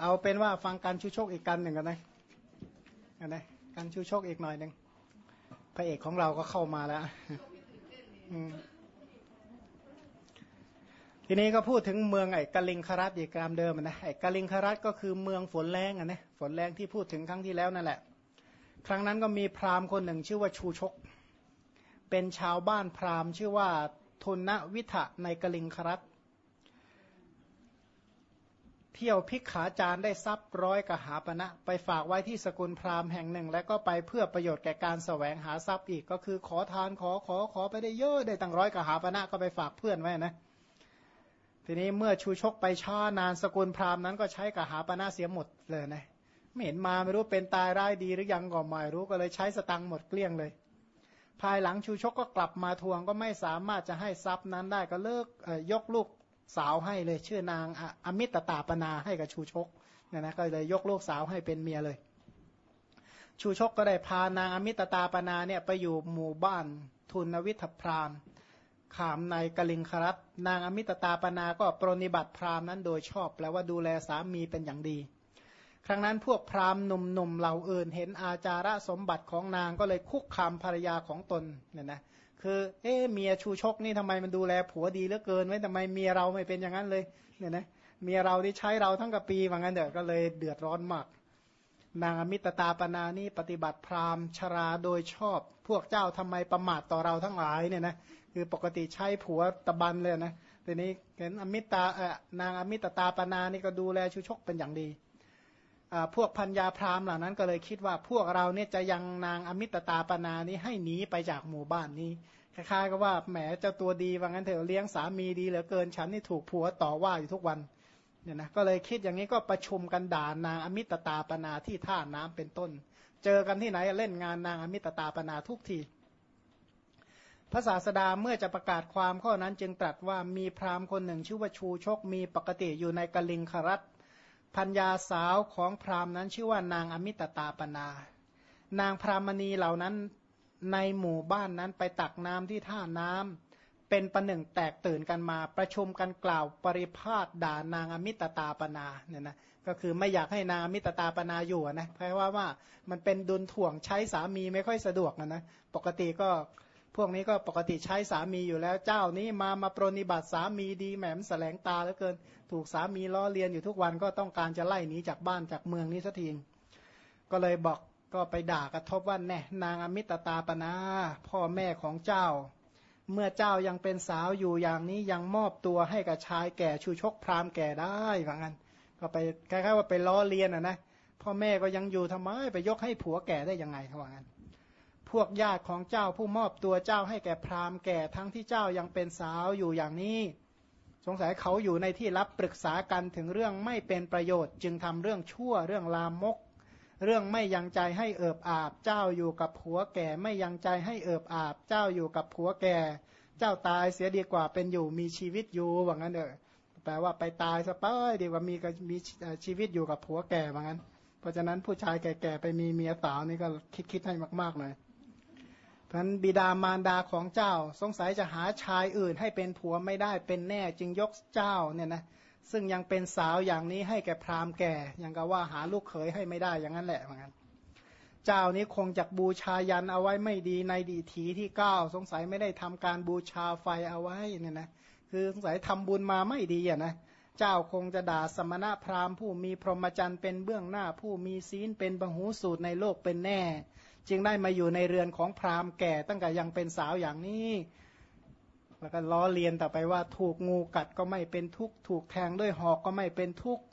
เอาเป็นว่าฟังการชูชกอีกกันหนึ่งกันนะกันนะการชูชกอีกหน่อยหนึ่งพระเอกของเราก็เข้ามาแล้วทีนี้ก็พูดถึงเมืองไอ้กลิงครัตอีกตามเดิมนะไอ้กลิงครัตก็คือเมืองฝนแรงอะนะฝนแรงที่พูดถึงครั้งที่แล้วนั่นแหละ ครั้งนั้นก็มีพราหมณ์คนหนึ่งชื่อว่าชูชก เป็นชาวบ้านพราหมณ์ชื่อว่าทุนนวิทะในกลิงครัต เที่ยวพิกขาจารได้ทรัพย์ร้อยกหาปณะ ไปฝากไว้ที่สกุลพราหมณ์แห่งหนึ่ง แล้วก็ไปเพื่อประโยชน์แก่การแสวงหาทรัพย์อีกก็คือขอทานขอขอขอไปได้เยอะได้ตั้งร้อยกหาปณะก็ไปฝากเพื่อนไว้นะ ทีนี้เมื่อชูชกไปช้านานสกุลพราหมณ์นั้นก็ใช้กหาปณะเสียหมดเลยนะไม่เห็นมาไม่รู้เป็นตายร้ายดีหรือยังก็ไม่รู้ก็เลยใช้สตังค์หมดเกลี้ยงเลย ภายหลังชูชกก็กลับมาทวงก็ไม่สามารถจะให้ทรัพย์นั้นได้ก็เลิกยกลูก สาวให้เลยชื่อนางอมิตตาปนาให้กับชูชกเนี่ยนะก็เลยยกลูกสาวให้เป็นเมียเลย ชูชกก็ได้พานางอมิตตาปนาเนี่ยไปอยู่หมู่บ้านทุนวิทพรามขามในกลิงครัตนางอมิตตาปนาก็ปรนิบัติพรามนั้นโดยชอบแปลว่าดูแลสามีเป็นอย่างดี ครั้งนั้นพวกพรามหนุ่มๆเหล่าอื่นเห็นอาจาระสมบัติของนางก็เลยคุกคามภรรยาของตนเนี่ยนะ คือเอ๊เมียชูชกนี่ทำไมมันดูแลผัวดีเหลือเกินไว้ทำไมเมียเราไม่เป็นอย่างนั้นเลยเนี่ยนะเมียเราที่ใช้เราทั้งกับปีว่างั้นเดี๋ยก็เลยเดือดร้อนมาก นางมิตตาปนานี่ปฏิบัติพราหมณ์ชราโดยชอบ พวกเจ้าทำไมประมาทต่อเราทั้งหลายเนี่ยนะคือปกติใช้ผัวตะบันเลยนะทีนี้เห็นอมิตตาเออนางอมิตตาปนานี่ก็ดูแลชูชกเป็นอย่างดี พวกพัญญาพราหมณ์เหล่านั้นก็เลยคิดว่าพวกเราเนี่ยจะยังนางอมิตตาปนานี้ให้หนีไปจากหมู่บ้านนี้คล้ายๆกับว่าแหมเจ้าตัวดีว่างั้นเถอะเลี้ยงสามีดีเหลือเกินฉันนี่ถูกผัวต่อว่าอยู่ทุกวันเนี่ยนะก็เลยคิดอย่างนี้ก็ประชุมกันด่านางอมิตตาปนาที่ท่าน้ำเป็นต้น เจอกันที่ไหนเล่นงานนางอมิตตาปนาทุกทีพระศาสดาเมื่อจะประกาศความข้อนั้นจึงตรัสว่ามีพราหมณ์คนหนึ่งชื่อว่าชูชกมีปกติอยู่ในกลิงครัต พัญญาสาวของพราหมณ์นั้นชื่อว่านางอมิตตาปนา นางพรามณีเหล่านั้นในหมู่บ้านนั้นไปตักน้ำที่ท่าน้ำเป็นประหนึ่งแตกตื่นกันมา ประชุมกันกล่าวปริพาทด่านางอมิตตาปนาเนี่ยนะก็คือไม่อยากให้นางอมิตตาปนาอยู่นะเพราะว่าว่ามันเป็นดุลถ่วงใช้สามีไม่ค่อยสะดวกนะนะปกติก็ พวกนี้ก็ปกติใช้สามีอยู่แล้วเจ้านี้มามาปรนิบัติสามีดีแหมมแสลงตาแล้วเกิน ถูกสามีล้อเลียนอยู่ทุกวันก็ต้องการจะไล่หนีจากบ้านจากเมืองนี้สักทีก็เลยบอกก็ไปด่ากระทบว่าแน่นางอมิตตาปนาพ่อแม่ของเจ้า เมื่อเจ้ายังเป็นสาวอยู่อย่างนี้ยังมอบตัวให้กับชายแก่ชูชกพรามแก่ได้ว่างั้นก็ไปคล้ายๆว่าไปล้อเลียนอะนะพ่อแม่ก็ยังอยู่ทำไมไปยกให้ผัวแก่ได้ยังไงเขาว่างั้น พวกญาติของเจ้าผู้มอบตัวเจ้าให้แก่พราหมณ์แก่ทั้งที่เจ้ายังเป็นสาวอยู่อย่างนี้ สงสัยเขาอยู่ในที่รับปรึกษากันถึงเรื่องไม่เป็นประโยชน์ จึงทำเรื่องชั่วเรื่องลามก เรื่องไม่ยังใจให้เอิบอาบ เจ้าอยู่กับผัวแก่ไม่ยังใจให้เอิบอาบ เจ้าอยู่กับผัวแก่ เจ้าตายเสียดีกว่าเป็นอยู่มีชีวิตอยู่ว่างั้นเถอะแปลว่าไปตายซะไปดีกว่ามีมีชีวิตอยู่กับผัวแก่ว่างั้น เพราะฉะนั้นผู้ชายแก่ๆไปมีเมียสาวนี่ก็คิดคิดให้มากๆเลย พราะนั้นบิดามารดาของเจ้า สงสัยจะหาชายอื่นให้เป็นผัวไม่ได้เป็นแน่จึงยกเจ้าเนี่ยนะซึ่งยังเป็นสาวอย่างนี้ให้แก่พราหมณ์แก่ยังก็ว่าหาลูกเขยให้ไม่ได้อย่างนั้นแหละเหมือนกันเจ้านี้คงจะบูชายันเอาไว้ไม่ดีในดีทีที่เก้าสงสัยไม่ได้ทำการบูชาไฟเอาไว้เนี่ยนะคือสงสัยทำบุญมาไม่ดีอะนะเจ้าคงจะด่าสมณะพราหมณ์ผู้มีพรหมจรรย์เป็นเบื้องหน้าผู้มีศีลเป็นบหูสูตรในโลกเป็นแน่ จึงได้มาอยู่ในเรือนของพราหมณ์แก่ตั้งแต่ยังเป็นสาวอย่างนี้แล้วก็ล้อเลียนต่อไปว่า ถูกงูกัดก็ไม่เป็นทุกข์ถูกแทงด้วยหอกก็ไม่เป็นทุกข์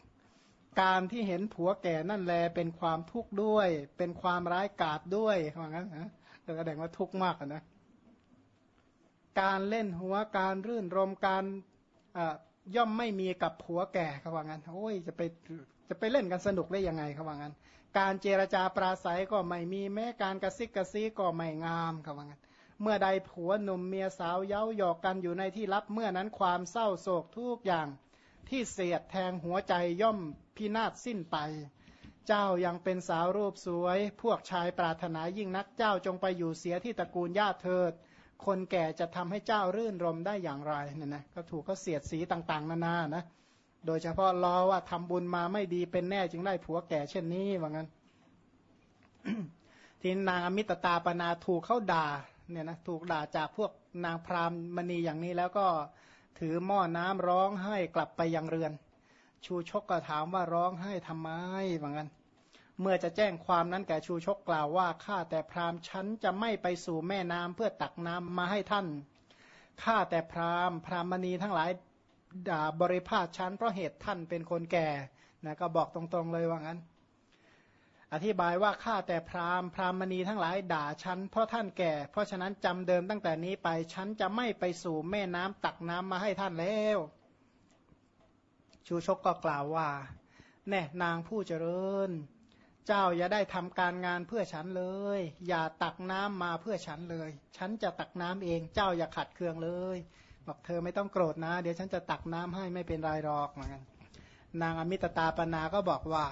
การที่เห็นผัวแก่นั่นแลเป็นความทุกข์ด้วย เป็นความร้ายกาจด้วยว่างั้นนะแสดงว่าทุกข์มากนะ การเล่นหัวการรื่นรมการย่อมไม่มีกับผัวแก่เขาว่างั้นโอ้ยจะไปจะไปเล่นกันสนุกได้ยังไงเขาว่างั้น การเจรจาปราศัยก็ไม่มีแม้การกระซิกกระซีก็ไม่งามเขาว่างั้นเมื่อใดผัวหนุ่มเมียสาวเย้าหยอกกันอยู่ในที่ลับเมื่อนั้นความเศร้าโศกทุกอย่างที่เสียดแทงหัวใจย่อมพินาศสิ้นไป เจ้ายังเป็นสาวรูปสวย พวกชายปรารถนายิ่งนักเจ้าจงไปอยู่เสียที่ตระกูลญาติเถิด คนแก่จะทำให้เจ้ารื่นรมได้อย่างไรเนี่ยนะก็ถูกเขาเสียดสีต่างๆ นานานะ โดยเฉพาะล้อว่าทำบุญมาไม่ดีเป็นแน่จึงได้ผัวแก่เช่นนี้ว่างั้น ทีนางอมิตตาปนาถูกเขาด่าเนี่ยนะถูกด่าจากพวกนางพรามมณีอย่างนี้แล้วก็ถือหม้อน้ำร้องไห้กลับไปยังเรือน ชูชกก็ถามว่าร้องไห้ทำไมว่างั้น เมื่อจะแจ้งความนั้นแก่ชูชกกล่าวว่าข้าแต่พรามฉันจะไม่ไปสู่แม่น้ำเพื่อตักน้ำมาให้ท่านข้าแต่พรามพรามมณีทั้งหลาย ด่าบริพาทฉันเพราะเหตุท่านเป็นคนแก่นะก็บอกตรงๆเลยว่างั้น อธิบายว่าข้าแต่พรามพรามณีทั้งหลายด่าฉันเพราะท่านแก่ เพราะฉะนั้นจำเดิมตั้งแต่นี้ไปฉันจะไม่ไปสู่แม่น้ำตักน้ำมาให้ท่านแล้ว ชูชกก็กล่าวว่า แน่นางผู้เจริญ เจ้าอย่าได้ทำการงานเพื่อฉันเลย อย่าตักน้ำมาเพื่อฉันเลย ฉันจะตักน้ำเอง เจ้าอย่าขัดเคืองเลย บอกเธอไม่ต้องโกรธนะ เดี๋ยวฉันจะตักน้ำให้ไม่เป็นไรหรอกเหมือนกันนางอมิตตาปนาก็บอกว่า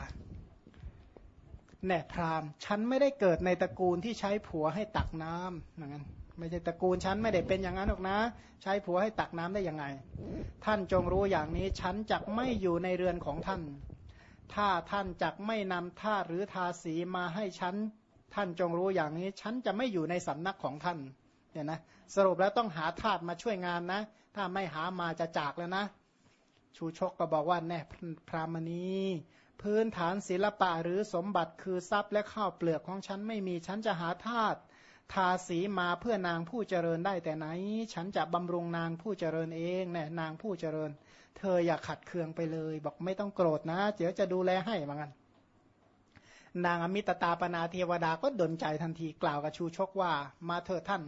แน่พรามฉันไม่ได้เกิดในตระกูลที่ใช้ผัวให้ตักน้ำเหมือนกันไม่ใช่ตระกูลฉันไม่ได้เป็นอย่างนั้นหรอกนะ ใช้ผัวให้ตักน้ำได้ยังไง ท่านจงรู้อย่างนี้ฉันจักไม่อยู่ในเรือนของท่าน ถ้าท่านจักไม่นำท่าหรือทาสีมาให้ฉัน ท่านจงรู้อย่างนี้ ฉันจะไม่อยู่ในสำนักของท่านเนี่ยนะ สรุปแล้วต้องหาทาสมาช่วยงานนะ ถ้าไม่หามาจะจากแล้วนะ ชูชกก็บอกว่าแน่พรามณีพื้นฐานศิลปะหรือสมบัติคือทรัพย์และข้าวเปลือกของฉันไม่มี ฉันจะหาทาสทาสีมาเพื่อนางผู้เจริญได้แต่ไหน ฉันจะบำรุงนางผู้เจริญเองแน่นางผู้เจริญ เธออย่าขัดเคืองไปเลย บอกไม่ต้องโกรธนะ เดี๋ยวจะดูแลให้เหมือนกันนางอมิตตาปนาเทวดาก็ดนใจทันทีกล่าวกับชูชกว่า มาเถิดท่าน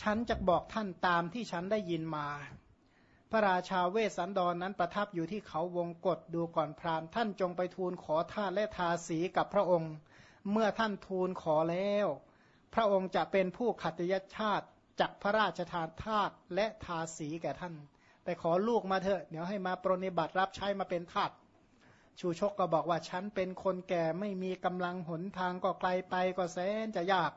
ฉันจะบอกท่านตามที่ฉันได้ยินมา พระราชาเวสสันดรนนั้นประทับอยู่ที่เขาวงกฏดูก่อนพราหมณ์ท่านจงไปทูลขอท่าและทาสีกับพระองค์ เมื่อท่านทูลขอแล้ว พระองค์จะเป็นผู้ขัตยชาติจักพระราชทานทาสและทาสีแก่ท่านไปขอลูกมาเถอะ เดี๋ยวให้มาปรนิบัติรับใช้มาเป็นทาสชูชกก็บอกว่าฉันเป็นคนแก่ไม่มีกำลังหนทางก็ไกลไปก็แสนจะยาก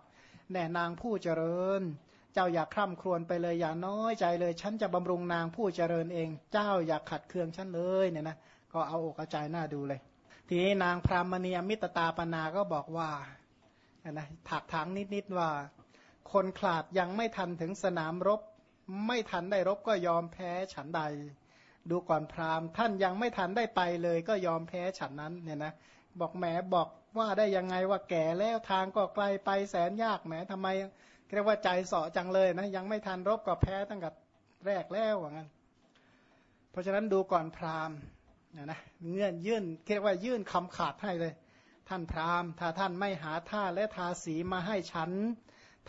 แน่นางผู้เจริญ เจ้าอย่าคร่ำครวญไปเลยอย่าน้อยใจเลย ฉันจะบำรุงนางผู้เจริญเอง เจ้าอย่าขัดเคืองฉันเลยเนี่ยนะก็เอาอกเอาใจหน้าดูเลย ทีนี้นางพรามณีมิตตาปนาก็บอกว่านะถักทางนิดๆว่า คนขลาดยังไม่ทันถึงสนามรบ ไม่ทันได้รบก็ยอมแพ้ฉันใด ดูก่อนพราหมณ์ ท่านยังไม่ทันได้ไปเลย ก็ยอมแพ้ฉันนั้นเนี่ยนะบอกแหมบอกว่าได้ยังไงว่าแก่แล้วทางก็ไกลไปแสนยากแหมทำไม เรียกว่าใจเสาะจังเลยนะยังไม่ทันรบก็แพ้ตั้งแต่แรกแล้วว่างั้น เพราะฉะนั้นดูก่อนพราหมณ์นะนะเงื่อนยื่นเรียกว่ายื่นคำขาดให้เลย ท่านพราหมณ์ ถ้าท่านไม่หาท่าและทาสีมาให้ฉัน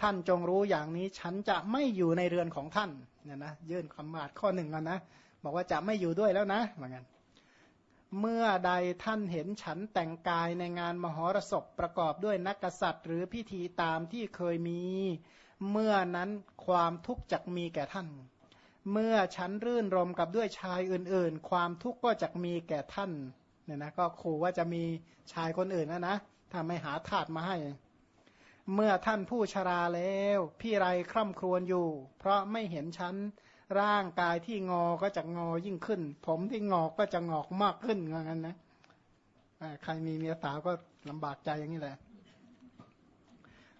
ท่านจงรู้อย่างนี้ฉันจะไม่อยู่ในเรือนของท่านเนี่ยนะยื่นคำขาดข้อหนึ่งแล้วนะบอกว่าจะไม่อยู่ด้วยแล้วนะเหมือนกัน เมื่อใดท่านเห็นฉันแต่งกายในงานมหรสพประกอบด้วยนักษัตริย์หรือพิธีตามที่เคยมี เมื่อนั้นความทุกข์จักมีแก่ท่าน เมื่อฉันรื่นรมกับด้วยชายอื่น ๆ ความทุกข์ก็จักมีแก่ท่านเนี่ยนะก็ขู่ว่าจะมีชายคนอื่นนะนะถ้าไม่หาทาสมาให้ เมื่อท่านผู้ชราแล้ว พี่ไรคร่ำครวญอยู่ เพราะไม่เห็นฉัน ร่างกายที่งอก็จะงอยิ่งขึ้น ผมที่งอกก็จะงอกมากขึ้นงั้นนะใครมีเมียสาวก็ลำบากใจอย่างนี้แหละ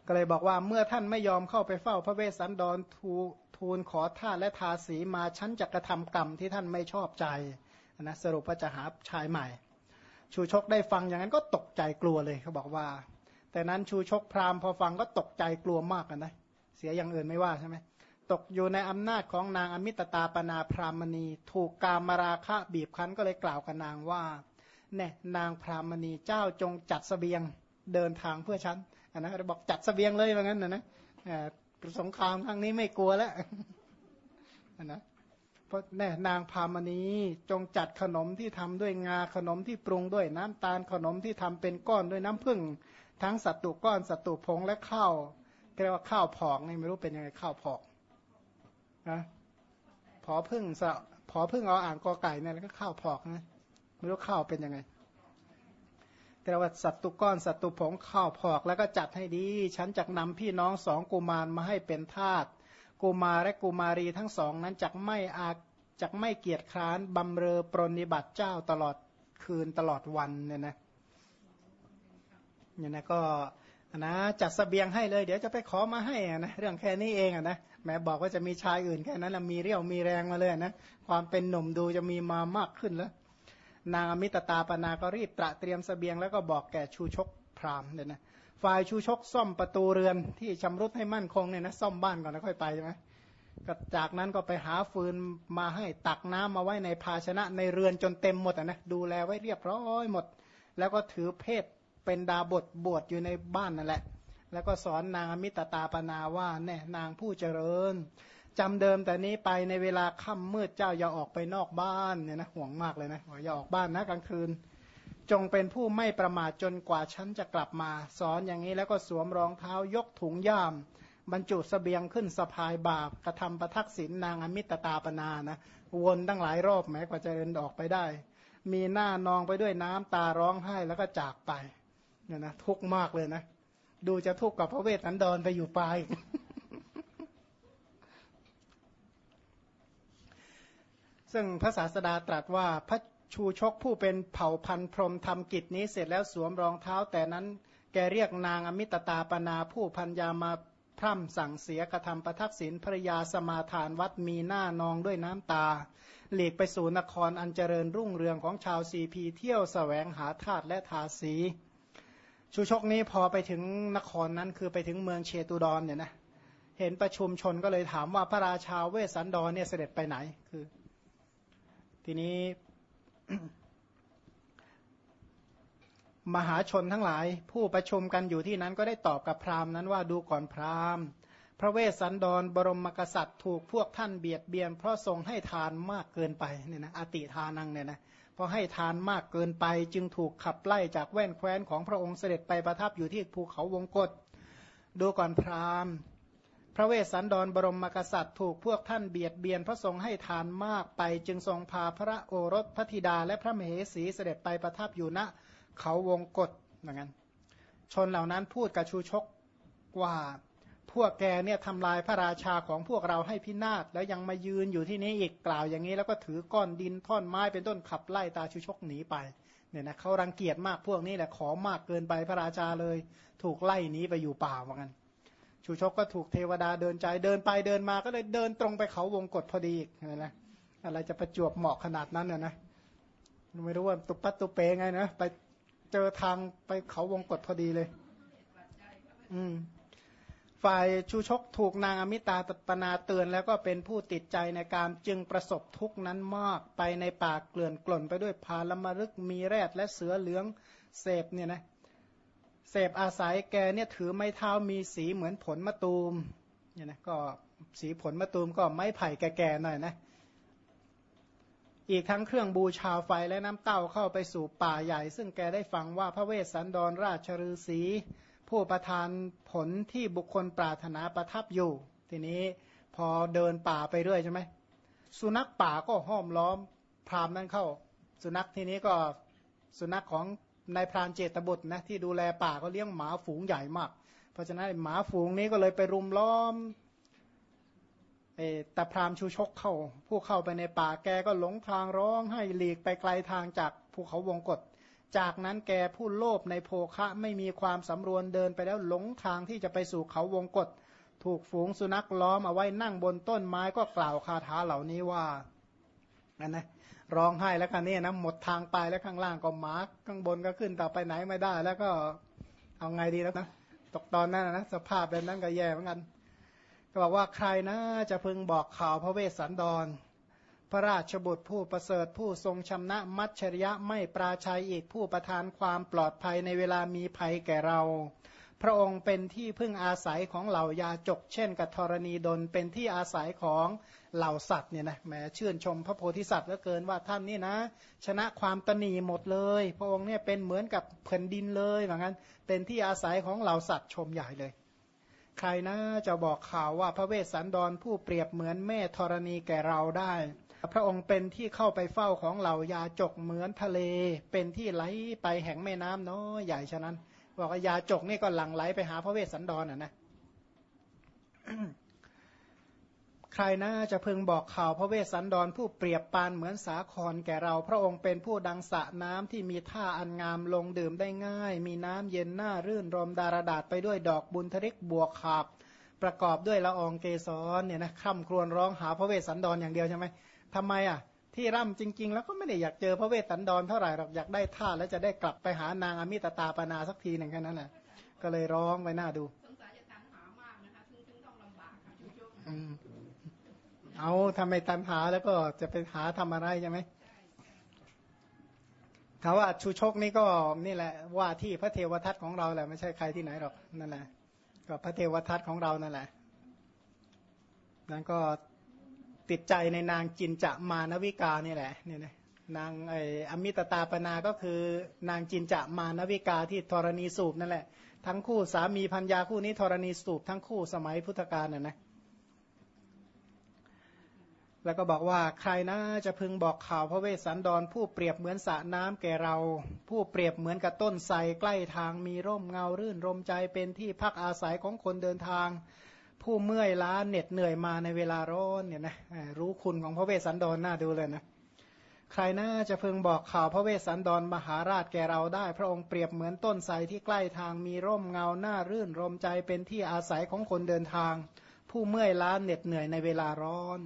ก็เลยบอกว่าเมื่อท่านไม่ยอมเข้าไปเฝ้าพระเวสสันดรทูทูลขอท่าและทาสีมาชั้นจะกระทำกรรมที่ท่านไม่ชอบใจนะสรุปว่าจะหาชายใหม่ ชูชกได้ฟังอย่างนั้นก็ตกใจกลัวเลยเขาบอกว่า แต่นั้นชูชกพราหมณ์พอฟังก็ตกใจกลัวมากกันนะเสียอย่างอื่นไม่ว่าใช่ไหม ตกอยู่ในอำนาจของนางอมิตตาปนาพรามณี ถูกกามราคะบีบคั้นก็เลยกล่าวกับนางว่าเนี่ยนางพรามณีเจ้าจงจัดสเสบียงเดินทางเพื่อฉันนนะบอกจัดสเสบียงเลยว่างั้นนะนะสงครามครั้งนี้ไม่กลัวแล้วนะเพราะแน่นางพามณีจงจัดขนมที่ทำด้วยงาขนมที่ปรุงด้วยน้ำตาลขนมที่ทำเป็นก้อนด้วยน้ำผึ้งทั้งสัตตุก้อนสัตตุผงและข้าวเรียกว่าข้าวผอกนี่ไม่รู้เป็นยังไงข้าวผอก นะพอพึ่งสะพอพึ่งเอาอ่างกอไก่เนี่ยแล้วก็ข้าวพอกนะไม่รู้ข้าวเป็นยังไงแต่ว่าสัตตุก้อนสัตตุผงข้าวพอกแล้วก็จัดให้ดี ฉันจักนำพี่น้องสองกุมารมาให้เป็นทาสกุมารและกุมารีทั้งสองนั้นจักไม่อาจะไม่เกียจคร้านบำเรอปรนิบัติเจ้าตลอดคืนตลอดวันเนี่ยนะเนี่ยนะก็นะจัดสเสบียงให้เลย เดี๋ยวจะไปขอมาให้นะเรื่องแค่นี้เองอะนะ แม้บอกว่าจะมีชายอื่นแค่นั้นมีเรี่ยวมีแรงมาเลยนะความเป็นหนุ่มดูจะมีมามากขึ้นแล้ว นางอมิตตาปนาก็รีบตระเตรียมสเสบียงแล้วก็บอกแก่ชูชกพรามเนี่ยนะฝ่ายชูชกซ่อมประตูเรือนที่ชำรุดให้มั่นคงเนี่ยนะซ่อมบ้านก่อนแล้วค่อยไปใช่ไหมก็จากนั้นก็ไปหาฟืนมาให้ตักน้ำมาไว้ในภาชนะในเรือนจนเต็มหมดนะดูแลไว้เรียบร้อยหมด แล้วก็ถือเพศเป็นดาบทบวชอยู่ในบ้านนั่นแหละ แล้วก็สอนนางมิตตาปนาว่าแน่นางผู้เจริญจำเดิมแต่นี้ไปในเวลาค่ำมืดเจ้าอย่าออกไปนอกบ้านเนี่ยนะห่วงมากเลยนะอย่าออกบ้านนะกลางคืน จงเป็นผู้ไม่ประมาทจนกว่าฉันจะกลับมา สอนอย่างนี้แล้วก็สวมรองเท้ายกถุงย่าม บรรจุสเสบียงขึ้นสะพายบาปกระทำประทักษิณนางอมิตตาปนานะวนตั้งหลายรอบแม้กว่าจะเดินออกไปได้ มีหน้านองไปด้วยน้ำตาร้องไห้แล้วก็จากไปเนี่ยนะทุกมากเลยนะ ดูจะทุกข์กับพระเวทสันดรไปอยู่ปลายซึ่งพระศาสดาตรัสว่าพระชูชกผู้เป็นเผ่าพันธุ์พรหมทำกิจนี้เสร็จแล้วสวมรองเท้าแต่นั้นแกเรียกนางอมิตตาปนาผู้พันยามาพร่ำสั่งเสียกระทำประทักษิณภรยาสมาทานวัดมีหน้านองด้วยน้ำตา หลีกไปสู่นครอันเจริญรุ่งเรืองของชาวซีพีเที่ยวสแสวงหาธาตุและทาสี ชูชกนี้พอไปถึงนครนั้นคือไปถึงเมืองเชตุดอนเนี่ยนะเห็นประชุมชนก็เลยถามว่าพระราชาเวสสันดรเนี่ยเสด็จไปไหนคือ ทีนี้ มหาชนทั้งหลาย ผู้ประชุมกันอยู่ที่นั้นก็ได้ตอบกับพราหมณ์นั้นว่าดูก่อนพราหมณ์ พระเวสสันดรบรมกษัตริย์ถูกพวกท่านเบียดเบียนเพราะทรงให้ทานมากเกินไปเนี่ยนะอติทานังเนี่ยนะ พอให้ทานมากเกินไปจึงถูกขับไล่จากแว่นแคว้นของพระองค์เสด็จไปประทับอยู่ที่ภูเขาวงกฏดูก่อนพราหมณ์ พระเวสสันดรบรมมกษัตริย์ถูกพวกท่านเบียดเบียนพระทรงให้ทานมากไปจึงทรงพาพระโอรสพระธิดา และพระมเหสีเสด็จไปประทับอยู่ณเขาวงกฏอย่างนั้นชนเหล่านั้นพูดกับชูชกว่า พวกแกเนี่ยทำลายพระราชาของพวกเราให้พินาศแล้วยังมายืนอยู่ที่นี้อีกกล่าวอย่างนี้ แล้วก็ถือก้อนดินท่อนไม้เป็นต้นขับไล่ตาชูชกหนีไปเนี่ยนะเขารังเกียจมากพวกนี้แหละขอมากเกินไปพระราชาเลย ถูกไล่หนีไปอยู่ป่าเหมือนกันชูชกก็ถูกเทวดาเดินใจเดินไปเดินมาก็เลยเดินตรงไปเขาวงกฏพอดีอีกนะอะไรจะประจวบเหมาะขนาดนั้นน่ยนะไม่รู้ว่าตุปัตตุเปไงนะไปเจอทางไปเขาวงกฏพอดีเลย อืม ฝ่ายชูชกถูกนางอมิตาตปนาเตือน แล้วก็เป็นผู้ติดใจในการจึงประสบทุกนั้นมากไปในป่าเกลื่อนกล่นไปด้วยพาลมรึกมีแรดและเสือเหลืองเสพเนี่ยนะเสพอาศัยแกเนี่ยถือไม้เท้ามีสีเหมือนผลมะตูมเนี่ยนะก็สีผลมะตูมก็ไม้ไผ่แก่ๆหน่อยนะอีกทั้งเครื่องบูชาไฟและน้ำเต้าเข้าไปสู่ป่าใหญ่ ซึ่งแกได้ฟังว่าพระเวสสันดรราชฤาษี ผู้ประทานผลที่บุคคลปรารถนาประทับอยู่ ทีนี้พอเดินป่าไปเรื่อยใช่ไหมสุนัขป่าก็ห้อมล้อมพรามนั้นเข้า สุนัขทีนี้ก็สุนัขของนายพรานเจตบุตรนะที่ดูแลป่าก็เลี้ยงหมาฝูงใหญ่มาก เพราะฉะนั้นหมาฝูงนี้ก็เลยไปรุมล้อมเอแต่พรามชูชกเข้า ผู้เข้าไปในป่าแกก็หลงทางร้องให้หลีกไปไกลทางจากภูเขาวงกฏ จากนั้นแกผู้โลภในโภคะไม่มีความสำรวมเดินไปแล้วหลงทางที่จะไปสู่เขาวงกฏถูกฝูงสุนัขล้อมเอาไว้นั่งบนต้นไม้ก็กล่าวคาถาเหล่านี้ว่าอันนะร้องไห้แล้วกันนี่นะหมดทางไปแล้วข้างล่างก็มาร์กข้างบนก็ขึ้นต่อไปไหนไม่ได้ แล้วก็เอาไงดีแล้วนะตกตอนนั้นนะสภาพแบบนั้นก็แย่เหมือนกัน ก็บอกว่าใครนะจะพึงบอกข่าวพระเวสสันดร พระราชบุตรผู้ประเสริฐผู้ทรงชำนะมัจฉริยะไม่ปราชัยอีกผู้ประทานความปลอดภัยในเวลามีภัยแก่เรา พระองค์เป็นที่พึ่งอาศัยของเหล่ายาจก เช่นกับธรณีดลเป็นที่อาศัยของเหล่าสัตว์เนี่ยนะแหมชื่นชมพระโพธิสัตว์ก็เกินว่าท่านนี่นะ ชนะความตนีหมดเลย พระองค์เนี่ยเป็นเหมือนกับแผ่นดินเลยเหมือนกันเป็นที่อาศัยของเหล่าสัตว์ชมใหญ่เลยใครนะจะบอกข่าวว่าพระเวสสันดรผู้เปรียบเหมือนแม่ธรณีแก่เราได้ พระองค์เป็นที่เข้าไปเฝ้าของเหล่ายาจกเหมือนทะเล เป็นที่ไหลไปแห่งแม่น้ำน้อยใหญ่ฉะนั้น บอกว่ายาจกนี่ก็หลั่งไหลไปหาพระเวสสันดรอะนะใครน่าจะพึงบอกข่าวพระเวสสันดรผู้เปรียบปานเหมือนสาครแก่เรา พระองค์เป็นผู้ดังสระน้ำที่มีท่าอันงามลงดื่มได้ง่าย มีน้ำเย็นหน่ารื่นรมดารดาษไปด้วยดอกบุญทริกบวกขาบ ประกอบด้วยละอองเกสรเนี่ยนะคร่ำครวญร้องหาพระเวสสันดรอย่างเดียวใช่ไหม ทำไมอะที่ร่ำจริง ๆ แล้วก็ไม่ได้อยากเจอพระเวสสันดรเท่าไหร่หรอกอยากได้ท่าแล้วจะได้กลับไปหานางอมิตตาปนาสักทีหนึ่งแค่นั้นแหละก็เลยร้องไว้หน้าดูสงสัยจะตันหามากนะคะถึงถึงต้องลำบากค่ะชุกอืมเอาทำไมตันหาแล้วก็จะไปหาทำอะไรใช่ไหมเขาว่าชูชกนี่ก็นี่แหละว่าที่พระเทวทัตของเราแหละไม่ใช่ใครที่ไหนหรอกนั่นแหละก็พระเทวทัตของเรานั่นแหละนั้นก็ ติดใจในนางจินจะมานวิกานี่แหละเนี่ยนะนางไออมิตตาปนาก็คือนางจินจะมานวิกาที่ธรณีสูบนั่นแหละ ทั้งคู่สามีพัญญาคู่นี้ธรณีสูบทั้งคู่สมัยพุทธกาลน่ะนะแล้วก็บอกว่าใครนะจะพึงบอกข่าวพระเวสสันดร ผู้เปรียบเหมือนสระน้ำแก่เรา ผู้เปรียบเหมือนกับต้นไทรใกล้ทางมีร่มเงารื่นรมใจเป็นที่พักอาศัยของคนเดินทาง ผู้เมื่อยล้าเหน็ดเหนื่อยมาในเวลาร้อนเนี่ยนะรู้คุณของพระเวสสันดรน่าดูเลยนะใครน่าจะพึงบอกข่าวพระเวสสันดรมหาราชแก่เราได้ พระองค์เปรียบเหมือนต้นไทรที่ใกล้ทางมีร่มเงาหน้ารื่นรมใจเป็นที่อาศัยของคนเดินทาง ผู้เมื่อยล้าเหน็ดเหนื่อยในเวลาร้อน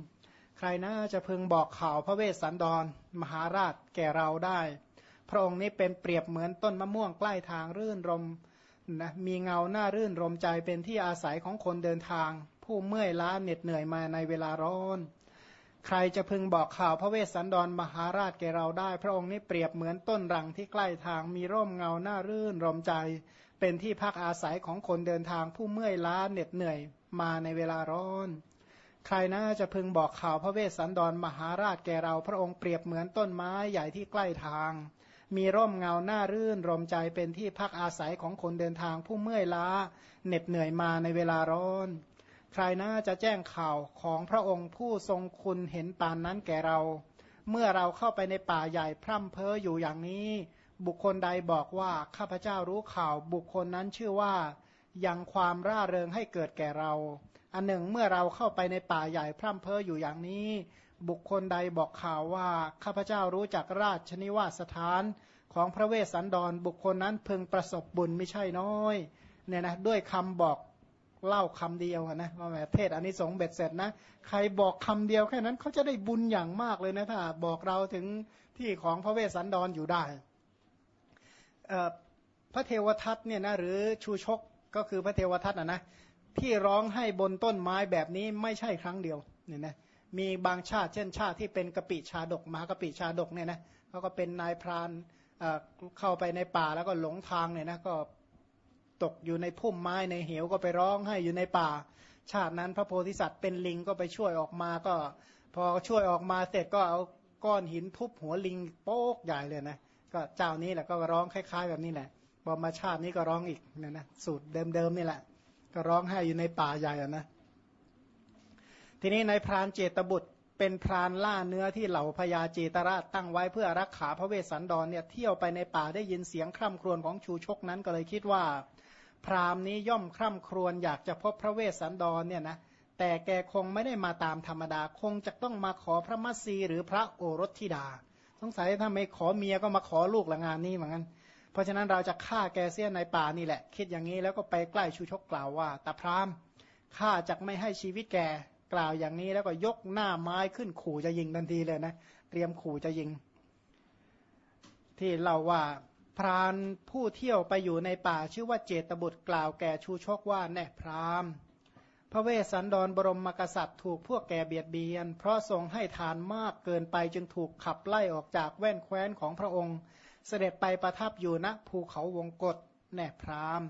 ใครน่าจะพึงบอกข่าวพระเวสสันดรมหาราชแก่เราได้ พระองค์นี้เป็นเปรียบเหมือนต้นมะม่วงใกล้ทางรื่นรม นะมีเงาหน้ารื่นรมใจเป็นที่อาศัยของคนเดินทาง ผู้เมื่อยล้าเหน็ดเหนื่อยมาในเวลาร้อน ใครจะพึงบอกข่าวพระเวสสันดรมหาราชแก่เราได้ พระองค์นี้เปรียบเหมือนต้นรังที่ใกล้ทางมีร่มเงาหน้ารื่นรมใจ เป็นที่พักอาศัยของคนเดินทาง ผู้เมื่อยล้าเหน็ดเหนื่อยมาในเวลาร้อน ใครน่าจะพึงบอกข่าวพระเวสสันดรมหาราชแก่เรา พระองค์เปรียบเหมือนต้นไม้ใหญ่ที่ใกล้ทาง มีร่มเงาหน้ารื่นรมใจเป็นที่พักอาศัยของคนเดินทางผู้เมื่อยล้าเหน็ดเหนื่อยมาในเวลาร้อน ใครน่าจะแจ้งข่าวของพระองค์ผู้ทรงคุณเห็นปานนั้นแก่เรา เมื่อเราเข้าไปในป่าใหญ่พร่ำเพ้ออยู่อย่างนี้ บุคคลใดบอกว่าข้าพเจ้ารู้ข่าวบุคคลนั้นชื่อว่ายังความร่าเริงให้เกิดแก่เรา อันหนึ่งเมื่อเราเข้าไปในป่าใหญ่พร่ำเพ้ออยู่อย่างนี้ บุคคลใดบอกข่าวว่าข้าพเจ้ารู้จักราชนิวาสถานของพระเวสสันดร บุคคลนั้นพึงประสบบุญไม่ใช่น้อยเนี่ยนะด้วยคำบอกเล่าคำเดียวนะว่าแหมเทศอันนี้สงเบ็ดเสร็จนะ ใครบอกคำเดียวแค่นั้นเขาจะได้บุญอย่างมากเลยนะถ้าบอกเราถึงที่ของพระเวสสันดรออยู่ได้พระเทวทัตเนี่ยนะหรือชูชกก็คือพระเทวทัตนะนะที่ร้องให้บนต้นไม้แบบนี้ไม่ใช่ครั้งเดียวเนี่ยนะ มีบางชาติเช่นชาติที่เป็นกะปิชาดกมหากะปิชาดกเนี่ยนะเขาก็เป็นนายพรานเข้าไปในป่าแล้วก็หลงทางเนี่ยนะก็ตกอยู่ในพุ่มไม้ในเหวก็ไปร้องให้อยู่ในป่า ชาตินั้นพระโพธิสัตว์เป็นลิงก็ไปช่วยออกมาก็ พอช่วยออกมาเสร็จก็เอาก้อนหินทุบหัวลิงโป๊กใหญ่เลยนะก็เจ้านี้แหละก็ร้องคล้าย ๆ แบบนี้แหละพอมาชาตินี้ก็ร้องอีกเนี่ยนะสูตรเดิมๆนี่แหละ ก็ร้องให้อยู่ในป่าใหญ่นะ ทีนี้ในพรานเจตบุตร เป็นพรานล่าเนื้อที่เหล่าพญาเจตราชตั้งไว้เพื่อรักขาพระเวสสันดรเนี่ยเที่ยวไปในป่าได้ยินเสียงคร่ำครวญของชูชกนั้นก็เลยคิดว่า พรามนี้ย่อมคร่ำครวญอยากจะพบพระเวสสันดรเนี่ยนะแต่แกคงไม่ได้มาตามธรรมดา คงจะต้องมาขอพระมัสสีหรือพระโอรสธิดา สงสัยถ้าไม่ขอเมียก็มาขอลูกละงานนี้เหมือนกันเพราะฉะนั้นเราจะฆ่าแกเสียในป่านี่แหละ คิดอย่างนี้แล้วก็ไปใกล้ชูชกกล่าวว่าตาพรามข้าจะไม่ให้ชีวิตแก กล่าวอย่างนี้แล้วก็ยกหน้าไม้ขึ้นขู่จะยิงทันทีเลยนะ เตรียมขู่จะยิง ที่เล่าว่าพรานผู้เที่ยวไปอยู่ในป่าชื่อว่าเจตบุตรกล่าวแก่ชูชกว่าแน่พรามพระเวสสันดรบรมมกษัตริย์ถูกพวกแกเบียดเบียน เพราะทรงให้ทานมากเกินไปจึงถูกขับไล่ออกจากแว่นแคว้นของพระองค์ เสด็จไปประทับอยู่ณภูเขาวงกฏแน่พรามพ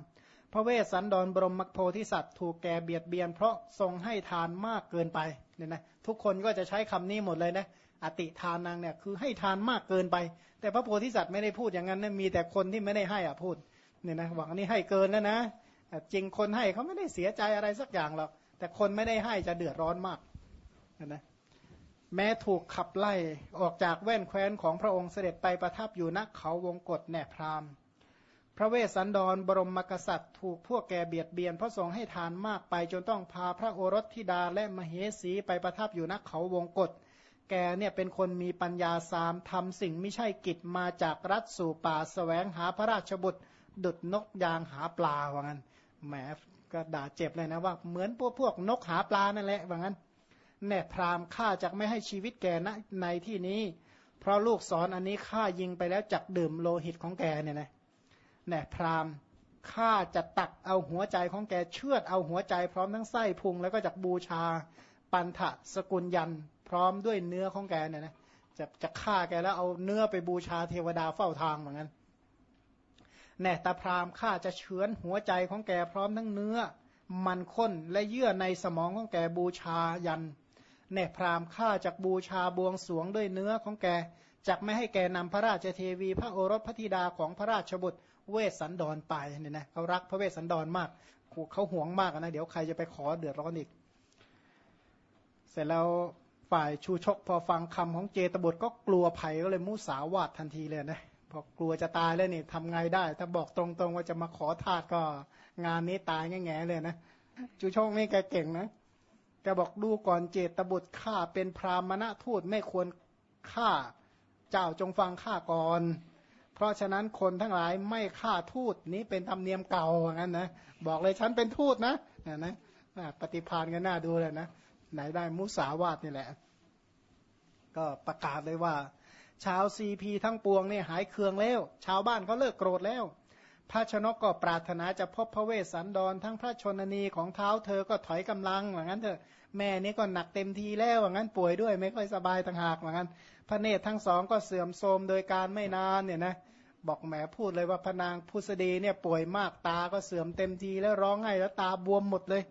ระเวสสันดรบรมมโพธิสัตว์ถูกแก่เบียดเบียน เพราะทรงให้ทานมากเกินไปเนี่ยนะทุกคนก็จะใช้คำนี้หมดเลยนะอติทานนางเนี่ยคือให้ทานมากเกินไป แต่พระโพธิสัตว์ไม่ได้พูดอย่างนั้นนะมีแต่คนที่ไม่ได้ให้อะพูดเนี่ยนะหวังนี้ให้เกินแล้วนะจริงคนให้เขาไม่ได้เสียใจอะไรสักอย่างหรอกแต่คนไม่ได้ให้จะเดือดร้อนมากนะแม้ถูกขับไล่ออกจากแว่นแคว้นของพระองค์เสด็จไปประทับอยู่ณเขาวงกฏแหน่พราม พระเวสสันดรบรมมกษัตริย์ ถูกพวกแกเบียดเบียนเพราะทรงให้ทานมากไป จนต้องพาพระโอรสธิดาและมเหสีไปประทับอยู่นักเขาวงกฏแกเนี่ยเป็นคนมีปัญญาสามทำสิ่งไม่ใช่กิจมาจากรัฐสู่ป่าสแสวงหาพระราชบุตร ดุดนกยางหาปลาว่างั้นแหมก็ด่าเจ็บเลยนะว่าเหมือนพวกพวกนกหาปลานั่นแหละว่างั้นแน่พรามข้าจะไม่ให้ชีวิตแกณในที่นี้ เพราะลูกสอนอันนี้ข้ายิงไปแล้วจักดื่มโลหิตของแกเนี่ยนะ แน่พรามข้าจะตักเอาหัวใจของแกเชือดเอาหัวใจพร้อมทั้งไส้พุงแล้วก็จักบูชาปันทะสกุลยันพร้อมด้วยเนื้อของแกเนี่ยนะจะจะฆ่าแกแล้วเอาเนื้อไปบูชาเทวดาเฝ้าทางเหมือนกันแน่ตาพรามข้าจะเฉือนหัวใจของแกพร้อมทั้งเนื้อ มันข้นและเยื่อในสมองของแกบูชายันแน่พรามข้าจะบูชาบวงสวงด้วยเนื้อของแกจักไม่ให้แกนำพระราชเทวี พระโอรสพระธิดาของพระราชบุตร เวสสันดรไปเนี่ยนะเขารักพระเวสสันดรมากเขาหวงมากนะเดี๋ยวใครจะไปขอเดือดร้อนอีก เสร็จแล้วฝ่ายชูชกพอฟังคำของเจตบุตรก็กลัวภัยก็เลยมุสาวาททันทีเลยนะพอกลัวจะตายแล้วนี่ทำไงได้ ถ้าบอกตรงๆว่าจะมาขอทาสก็งานนี้ตายแง่ๆเลยนะชูชกนี่แกเก่งนะแกบอกดูก่อนเจตบุตรข้าเป็นพรามณทูตไม่ควรฆ่าเจ้าจงฟังข้าก่อน เพราะฉะนั้นคนทั้งหลายไม่ฆ่าทูตนี้เป็นธรรมเนียมเก่าอย่างนั้นนะบอกเลยฉันเป็นทูตนะนะปฏิพานกันหน้าดูเลยนะไหนได้มุสาวาทนี่แหละ ก็ประกาศเลยว่า ชาวซีพีทั้งปวงเนี่ยหายเคืองแล้ว ชาวบ้านเขาเลิกโกรธแล้ว พระชนกก็ปรารถนาจะพบพระเวสสันดร ทั้งพระชนนีของเท้าเธอก็ถอยกำลังเหมือนกันเถอะแม่นี้ก็หนักเต็มทีแล้วว่างั้นป่วยด้วย ไม่ค่อยสบายต่างหากว่างั้นพระเนตรทั้งสองก็เสื่อมโทรมโดยการไม่นานเนี่ยนะ บอกแหมพูดเลยว่าพนางพุษดีเนี่ยป่วยมากตาก็เสื่อมเต็มทีแล้วร้องไห้แล้วตาบวมหมดเลย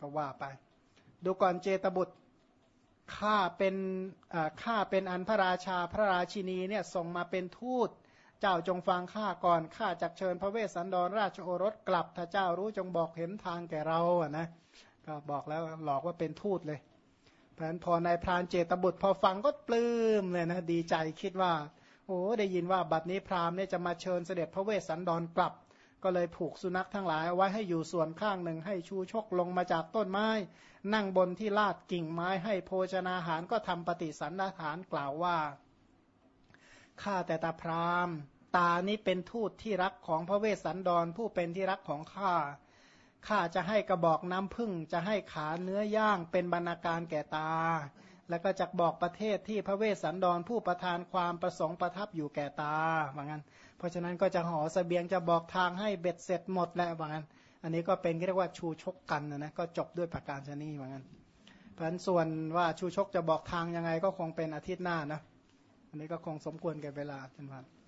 ก็ว่าไป ดูก่อนเจตบุตรข้าเป็นข้าเป็นอันพระราชาพระราชินีเนี่ยส่งมาเป็นทูต เจ้าจงฟังข้าก่อนข้าจักเชิญพระเวสสันดรราชโอรสกลับ ถ้าเจ้ารู้จงบอกเห็นทางแก่เราอะนะก็บอกแล้วหลอกว่าเป็นทูตเลยเพราะนั้นพอนายพรานเจตบุตรพอฟังก็ปลื้มเลยนะดีใจคิดว่า โอ้ได้ยินว่าบัดนี้พราหมณ์เนี่ยจะมาเชิญเสด็จพระเวสสันดรกลับ ก็เลยผูกสุนัขทั้งหลายไว้ให้อยู่ส่วนข้างหนึ่งให้ชูชกลงมาจากต้นไม้ นั่งบนที่ลาดกิ่งไม้ให้โภชนาหารก็ทำปฏิสันนาฐานกล่าวว่าข้าแต่ตาพรามตานี้เป็นทูตที่รักของพระเวสสันดรผู้เป็นที่รักของข้าข้าจะให้กระบอกน้ำพึ่งจะให้ขาเนื้อย่างเป็นบรรณาการแก่ตา แล้วก็จะบอกประเทศที่พระเวสสันดรผู้ประทานความประสงค์ประทับอยู่แก่ตาว่างั้น เพราะฉะนั้นก็จะห่อสเสบียงจะบอกทางให้เบ็ดเสร็จหมดแหละว่างั้น อันนี้ก็เป็นเรียกว่าชูชกกันนะนะก็จบด้วยประการชนีว่างั้น เพราะฉะนั้นส่วนว่าชูชกจะบอกทางยังไงก็คงเป็นอาทิตย์หน้านะ อันนี้ก็คงสมควรแก่เวลาท่านผู้